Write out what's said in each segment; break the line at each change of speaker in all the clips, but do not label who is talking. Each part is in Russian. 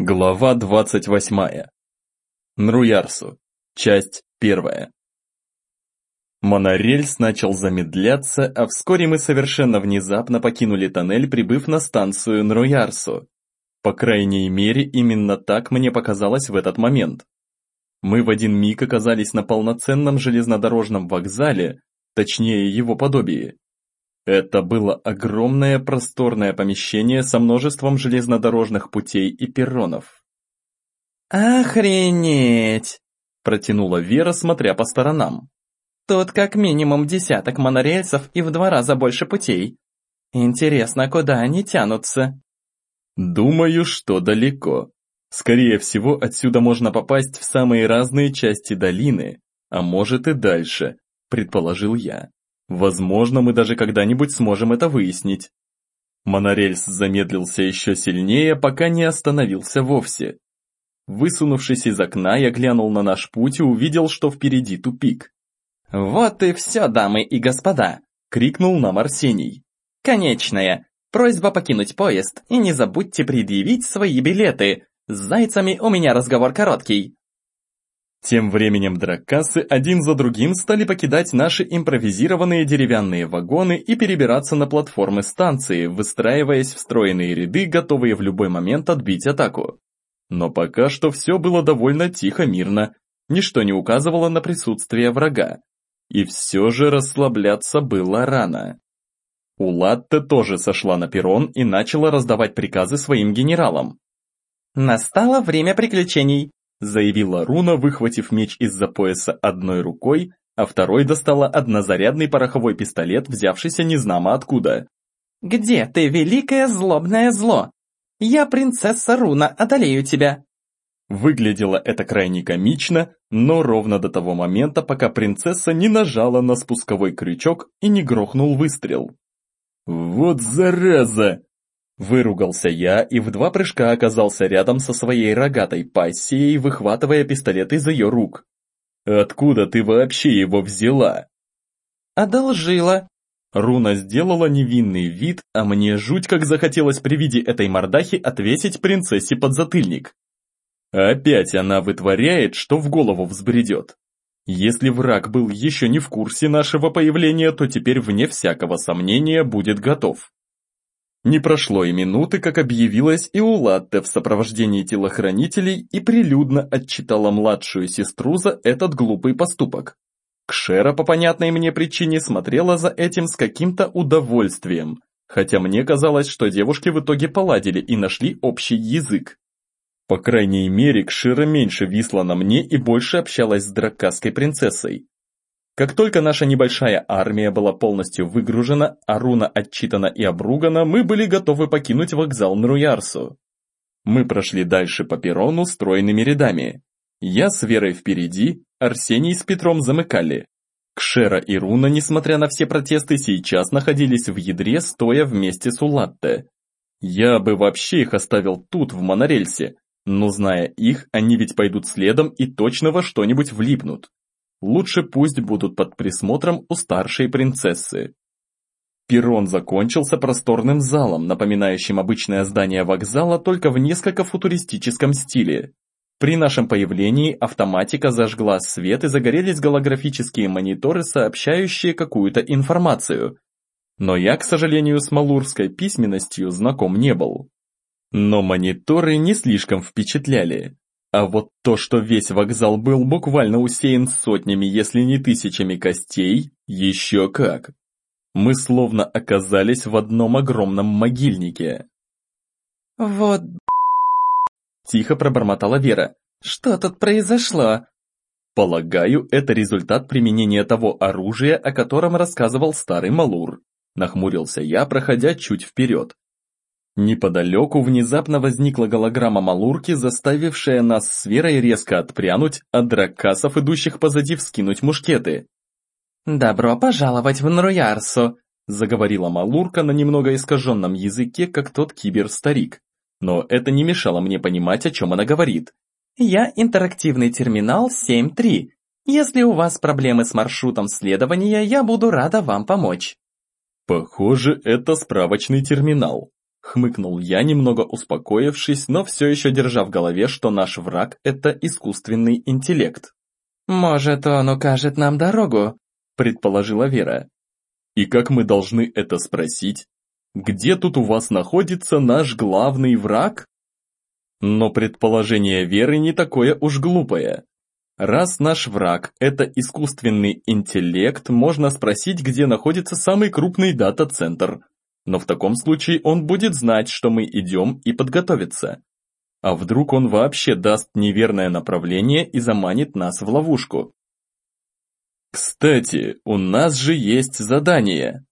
Глава 28. Нруярсу. Часть первая. Монорельс начал замедляться, а вскоре мы совершенно внезапно покинули тоннель, прибыв на станцию Нруярсу. По крайней мере, именно так мне показалось в этот момент. Мы в один миг оказались на полноценном железнодорожном вокзале, точнее его подобие. Это было огромное просторное помещение со множеством железнодорожных путей и перронов.
«Охренеть!» – протянула Вера, смотря по сторонам. «Тут как минимум десяток монорельсов и в два раза больше путей. Интересно, куда они тянутся?»
«Думаю, что далеко. Скорее всего, отсюда можно попасть в самые разные части долины, а может и дальше», – предположил я. Возможно, мы даже когда-нибудь сможем это выяснить. Монорельс замедлился еще сильнее, пока не остановился вовсе. Высунувшись из окна, я глянул на наш путь и увидел, что впереди тупик.
«Вот и все, дамы и господа!» — крикнул нам Арсений. «Конечная! Просьба покинуть поезд, и не забудьте предъявить свои билеты. С зайцами у меня разговор короткий».
Тем временем драккасы один за другим стали покидать наши импровизированные деревянные вагоны и перебираться на платформы станции, выстраиваясь в стройные ряды, готовые в любой момент отбить атаку. Но пока что все было довольно тихо-мирно, ничто не указывало на присутствие врага. И все же расслабляться было рано. Улатте тоже сошла на перрон и начала раздавать приказы своим генералам.
«Настало время приключений
заявила Руна, выхватив меч из-за пояса одной рукой, а второй достала однозарядный пороховой пистолет, взявшийся незнамо откуда.
«Где ты, великое злобное зло? Я принцесса Руна, одолею тебя!»
Выглядело это крайне комично, но ровно до того момента, пока принцесса не нажала на спусковой крючок и не грохнул выстрел. «Вот зараза!» Выругался я и в два прыжка оказался рядом со своей рогатой пассией, выхватывая пистолет из ее рук. «Откуда ты вообще его взяла?»
«Одолжила».
Руна сделала невинный вид, а мне жуть как захотелось при виде этой мордахи отвесить принцессе подзатыльник. Опять она вытворяет, что в голову взбредет. Если враг был еще не в курсе нашего появления, то теперь вне всякого сомнения будет готов. Не прошло и минуты, как объявилась и Улатте в сопровождении телохранителей и прилюдно отчитала младшую сестру за этот глупый поступок. Кшера по понятной мне причине смотрела за этим с каким-то удовольствием, хотя мне казалось, что девушки в итоге поладили и нашли общий язык. По крайней мере, Кшира меньше висла на мне и больше общалась с драккасской принцессой, как только наша небольшая армия была полностью выгружена, а руна отчитана и обругана, мы были готовы покинуть вокзал Нруярсу. Мы прошли дальше по перрону стройными рядами. Я с Верой впереди, Арсений с Петром замыкали. Кшера и Руна, несмотря на все протесты, сейчас находились в ядре, стоя вместе с Улатте. Я бы вообще их оставил тут, в монорельсе, но зная их, они ведь пойдут следом и точно во что-нибудь влипнут. Лучше пусть будут под присмотром у старшей принцессы. Перрон закончился просторным залом, напоминающим обычное здание вокзала, только в несколько футуристическом стиле. При нашем появлении автоматика зажгла свет и загорелись голографические мониторы, сообщающие какую-то информацию. Но я, к сожалению, с малурской письменностью знаком не был. Но мониторы не слишком впечатляли. А вот то, что весь вокзал был буквально усеян сотнями, если не тысячами костей, еще как. Мы словно оказались в одном огромном могильнике.
«Вот Тихо пробормотала Вера. «Что тут произошло?»
«Полагаю, это результат применения того оружия, о котором рассказывал старый Малур», нахмурился я, проходя чуть вперед. Неподалеку внезапно возникла голограмма Малурки, заставившая нас с Верой резко отпрянуть, а драккасов, идущих позади, вскинуть мушкеты.
«Добро пожаловать в Нруярсу»,
заговорила Малурка на немного искаженном языке, как тот киберстарик. Но это не мешало мне понимать, о чем она говорит.
«Я интерактивный терминал 7.3. Если у вас проблемы с маршрутом следования, я буду рада вам помочь».
Похоже, это справочный терминал Хмыкнул я, немного успокоившись, но все еще держа в голове, что наш враг – это искусственный интеллект.
«Может, он укажет нам дорогу?» – предположила Вера.
«И как мы должны это спросить? Где тут у вас находится наш главный враг?» Но предположение Веры не такое уж глупое. Раз наш враг – это искусственный интеллект, можно спросить, где находится самый крупный дата-центр – но в таком случае он будет знать, что мы идем и подготовиться. А вдруг он вообще даст неверное направление и заманит нас в ловушку? Кстати, у нас же есть задание.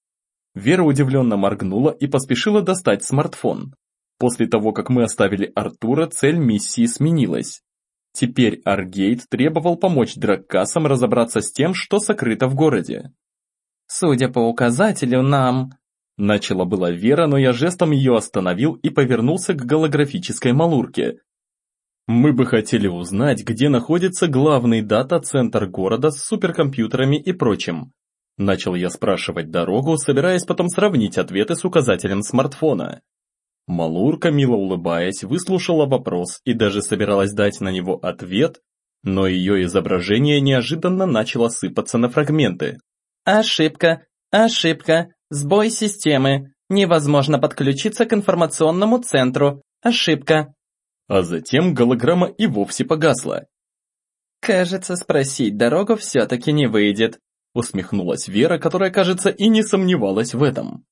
Вера удивленно моргнула и поспешила достать смартфон. После того, как мы оставили Артура, цель миссии сменилась. Теперь Аргейт требовал помочь Драккасам разобраться с тем, что сокрыто в городе.
«Судя по указателю, нам...»
Начала была Вера, но я жестом ее остановил и повернулся к голографической малурке. Мы бы хотели узнать, где находится главный дата-центр города с суперкомпьютерами и прочим. Начал я спрашивать дорогу, собираясь потом сравнить ответы с указателем смартфона. Малурка, мило улыбаясь, выслушала вопрос и даже собиралась дать на него ответ, но ее изображение неожиданно начало сыпаться на фрагменты.
«Ошибка! Ошибка! Сбой системы. Невозможно подключиться к информационному центру. Ошибка.
А затем голограмма и вовсе погасла.
Кажется, спросить дорогу все-таки не выйдет.
Усмехнулась Вера, которая, кажется, и не сомневалась в этом.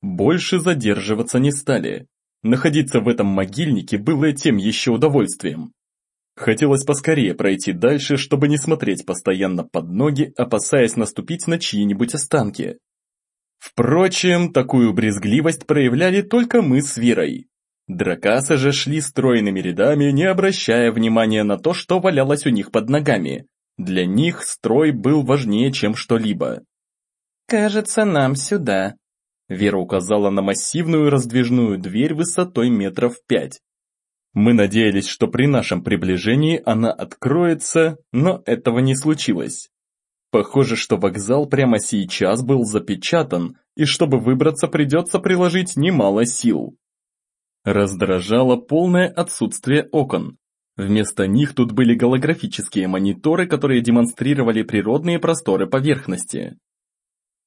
Больше задерживаться не стали. Находиться в этом могильнике было тем еще удовольствием. Хотелось поскорее пройти дальше, чтобы не смотреть постоянно под ноги, опасаясь наступить на чьи-нибудь останки. Впрочем, такую брезгливость проявляли только мы с Верой. Дракасы же шли стройными рядами, не обращая внимания на то, что валялось у них под ногами. Для них строй был важнее, чем что-либо.
«Кажется, нам сюда», —
Вера указала на массивную раздвижную дверь высотой метров пять. Мы надеялись, что при нашем приближении она откроется, но этого не случилось. Похоже, что вокзал прямо сейчас был запечатан, и чтобы выбраться придется приложить немало сил. Раздражало полное отсутствие окон. Вместо них тут были голографические мониторы, которые демонстрировали природные просторы поверхности.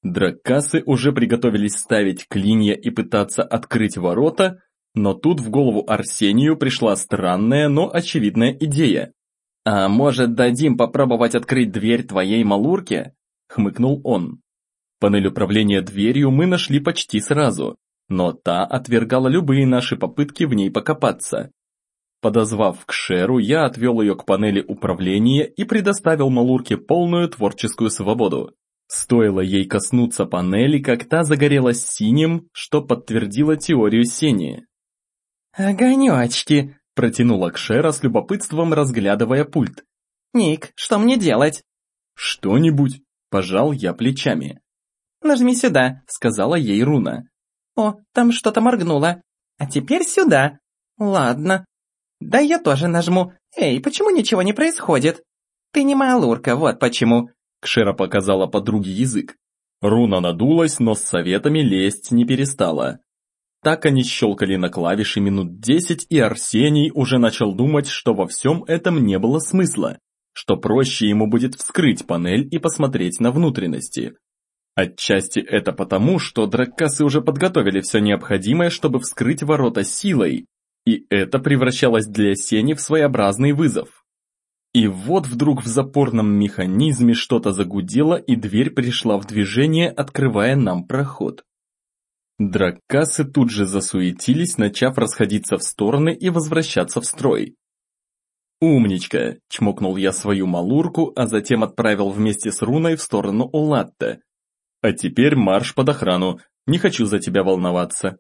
Драккасы уже приготовились ставить клинья и пытаться открыть ворота, но тут в голову Арсению пришла странная, но очевидная идея.
«А может, дадим попробовать открыть дверь твоей малурке?» — хмыкнул он.
Панель управления дверью мы нашли почти сразу, но та отвергала любые наши попытки в ней покопаться. Подозвав к Шеру, я отвел ее к панели управления и предоставил Малурке полную творческую свободу. Стоило ей коснуться панели, как та загорелась синим, что подтвердило теорию Сени.
«Огонечки!»
Протянула Кшера с любопытством, разглядывая пульт.
«Ник, что мне делать?»
«Что-нибудь», – пожал я плечами.
«Нажми сюда», – сказала ей Руна. «О, там что-то моргнуло. А теперь сюда. Ладно. Да я тоже нажму. Эй, почему ничего не происходит? Ты не малурка, вот почему».
Кшера показала подруге язык. Руна надулась, но с советами лезть не перестала. Так они щелкали на клавиши минут десять, и Арсений уже начал думать, что во всем этом не было смысла, что проще ему будет вскрыть панель и посмотреть на внутренности. Отчасти это потому, что драккасы уже подготовили все необходимое, чтобы вскрыть ворота силой, и это превращалось для Сени в своеобразный вызов. И вот вдруг в запорном механизме что-то загудело, и дверь пришла в движение, открывая нам проход. Драккасы тут же засуетились, начав расходиться в стороны и возвращаться в строй. «Умничка!» – чмокнул я свою малурку, а затем отправил вместе с руной в сторону Улатта. «А теперь марш под охрану, не хочу за тебя волноваться».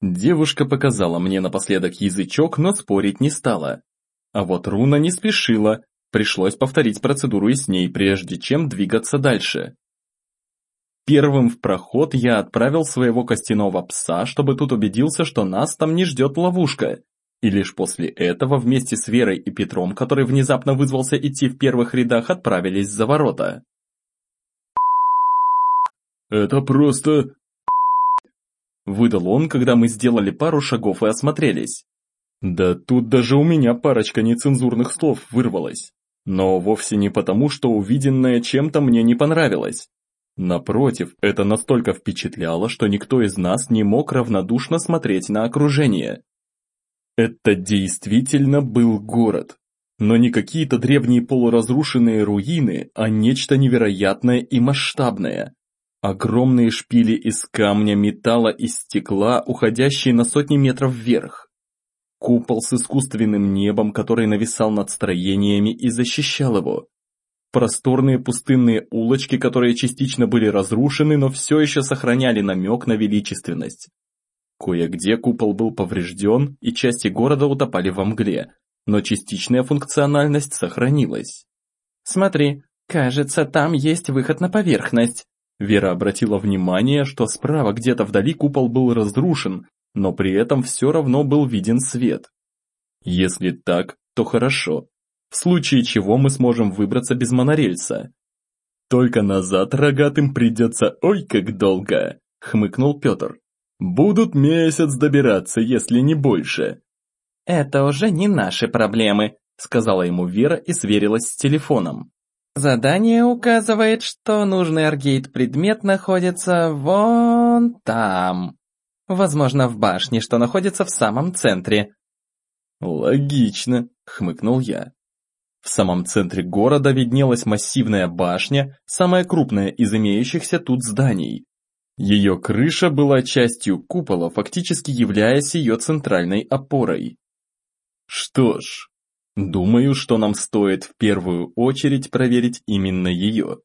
Девушка показала мне напоследок язычок, но спорить не стала. А вот руна не спешила, пришлось повторить процедуру и с ней, прежде чем двигаться дальше. Первым в проход я отправил своего костяного пса, чтобы тут убедился, что нас там не ждет ловушка. И лишь после этого вместе с Верой и Петром, который внезапно вызвался идти в первых рядах, отправились за ворота.
«Это просто
выдал он, когда мы сделали пару шагов и осмотрелись. Да тут даже у меня парочка нецензурных слов вырвалась. Но вовсе не потому, что увиденное чем-то мне не понравилось. Напротив, это настолько впечатляло, что никто из нас не мог равнодушно смотреть на окружение. Это действительно был город. Но не какие-то древние полуразрушенные руины, а нечто невероятное и масштабное. Огромные шпили из камня, металла и стекла, уходящие на сотни метров вверх. Купол с искусственным небом, который нависал над строениями и защищал его. Просторные пустынные улочки, которые частично были разрушены, но все еще сохраняли намек на величественность. Кое-где купол был поврежден, и части города утопали во мгле, но частичная функциональность сохранилась.
«Смотри, кажется, там есть выход на поверхность»,
Вера обратила внимание, что справа где-то вдали купол был разрушен, но при этом все равно был виден свет. Если так, то хорошо. В случае чего мы сможем выбраться без монорельса. Только назад рогатым придется ой как долго, хмыкнул Петр. Будут месяц добираться, если не больше.
Это уже не наши проблемы, сказала ему Вера и сверилась с телефоном. Задание указывает, что нужный аргейт-предмет находится вон там. Возможно, в башне, что находится в самом центре.
Логично, хмыкнул я. В самом центре города виднелась массивная башня, самая крупная из имеющихся тут зданий. Ее крыша была частью купола, фактически являясь ее центральной опорой. Что ж, Думаю, что нам стоит в первую очередь проверить именно ее.